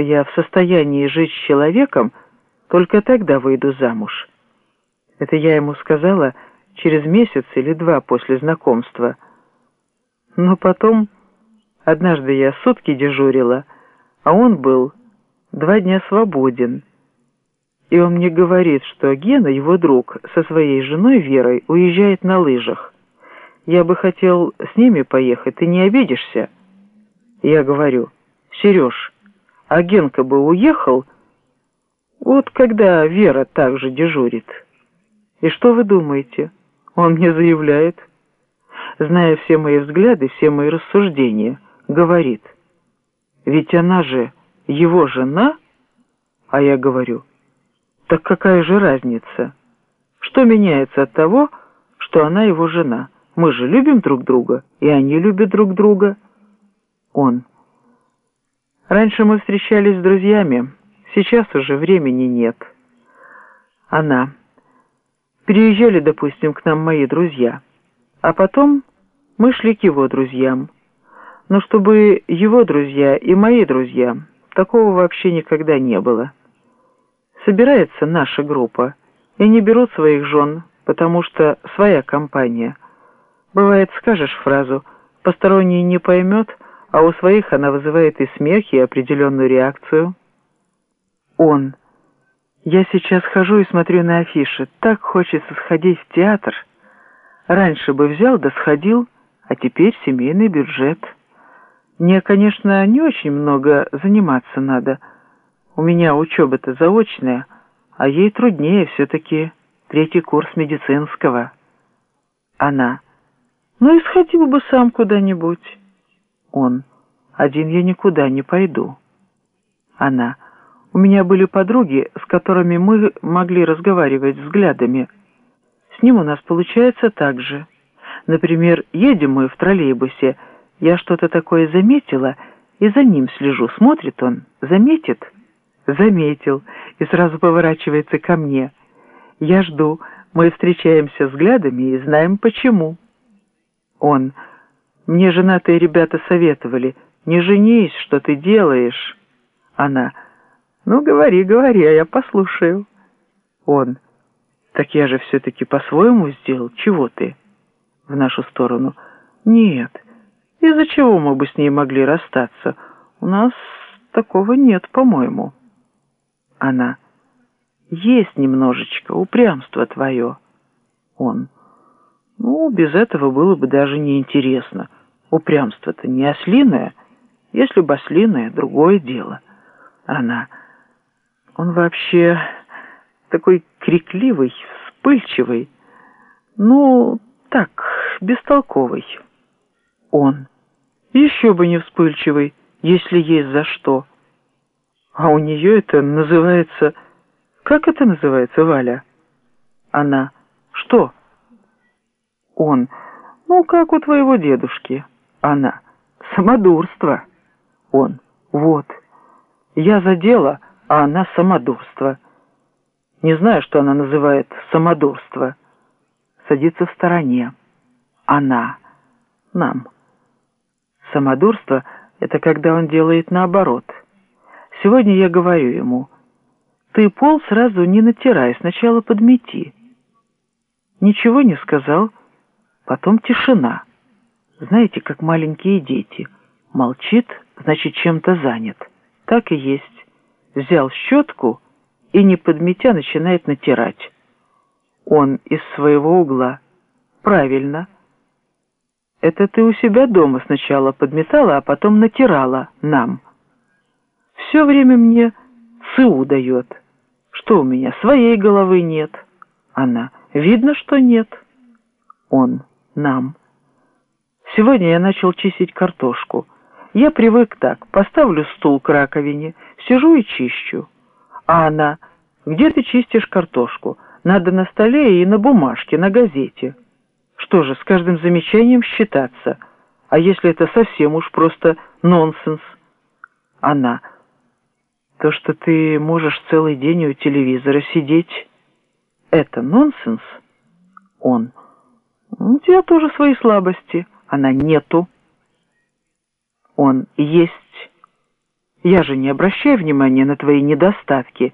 что я в состоянии жить с человеком, только тогда выйду замуж. Это я ему сказала через месяц или два после знакомства. Но потом, однажды я сутки дежурила, а он был два дня свободен. И он мне говорит, что Гена, его друг, со своей женой Верой уезжает на лыжах. Я бы хотел с ними поехать, ты не обидишься? Я говорю, Сереж, а Генка бы уехал, вот когда Вера также дежурит. И что вы думаете? Он мне заявляет, зная все мои взгляды, все мои рассуждения, говорит, ведь она же его жена, а я говорю, так какая же разница? Что меняется от того, что она его жена? Мы же любим друг друга, и они любят друг друга. Он. Раньше мы встречались с друзьями, сейчас уже времени нет. Она. Переезжали, допустим, к нам мои друзья, а потом мы шли к его друзьям. Но чтобы его друзья и мои друзья, такого вообще никогда не было. Собирается наша группа, и не берут своих жен, потому что своя компания. Бывает, скажешь фразу, посторонний не поймет, а у своих она вызывает и смех, и определенную реакцию. Он – я сейчас хожу и смотрю на афиши. Так хочется сходить в театр. Раньше бы взял да сходил, а теперь семейный бюджет. Мне, конечно, не очень много заниматься надо. У меня учеба-то заочная, а ей труднее все-таки третий курс медицинского. Она. Ну и сходил бы сам куда-нибудь. Он. Один я никуда не пойду. Она. У меня были подруги, с которыми мы могли разговаривать взглядами. С ним у нас получается так же. Например, едем мы в троллейбусе, я что-то такое заметила, и за ним слежу. Смотрит он, заметит? Заметил, и сразу поворачивается ко мне. Я жду, мы встречаемся взглядами и знаем почему. Он. Мне женатые ребята советовали, не женись, что ты делаешь. Она. Ну, говори, говори, а я послушаю. Он. Так я же все-таки по-своему сделал. Чего ты? В нашу сторону. Нет. Из-за чего мы бы с ней могли расстаться? У нас такого нет, по-моему. Она. Есть немножечко упрямство твое. Он. Ну, без этого было бы даже неинтересно. Упрямство-то не ослиное. Если бы ослиное, другое дело. Она. Он вообще такой крикливый, вспыльчивый, ну, так, бестолковый. Он. Еще бы не вспыльчивый, если есть за что. А у нее это называется... Как это называется, Валя? Она. Что? Он. Ну, как у твоего дедушки. Она. Самодурство. Он. Вот. Я за дело а она самодурство. Не знаю, что она называет самодурство. Садится в стороне. Она. Нам. Самодурство — это когда он делает наоборот. Сегодня я говорю ему, ты пол сразу не натирай, сначала подмети. Ничего не сказал, потом тишина. Знаете, как маленькие дети. Молчит, значит, чем-то занят. Так и есть взял щетку и, не подметя, начинает натирать. Он из своего угла. Правильно. Это ты у себя дома сначала подметала, а потом натирала нам. Все время мне ЦУ дает. Что у меня, своей головы нет? Она. Видно, что нет. Он. Нам. Сегодня я начал чистить картошку. Я привык так. Поставлю стул к раковине, сижу и чищу. А она, где ты чистишь картошку? Надо на столе и на бумажке, на газете. Что же, с каждым замечанием считаться? А если это совсем уж просто нонсенс? Она, то, что ты можешь целый день у телевизора сидеть, это нонсенс? Он, у тебя тоже свои слабости. Она, нету. Он, есть Я же не обращаю внимания на твои недостатки.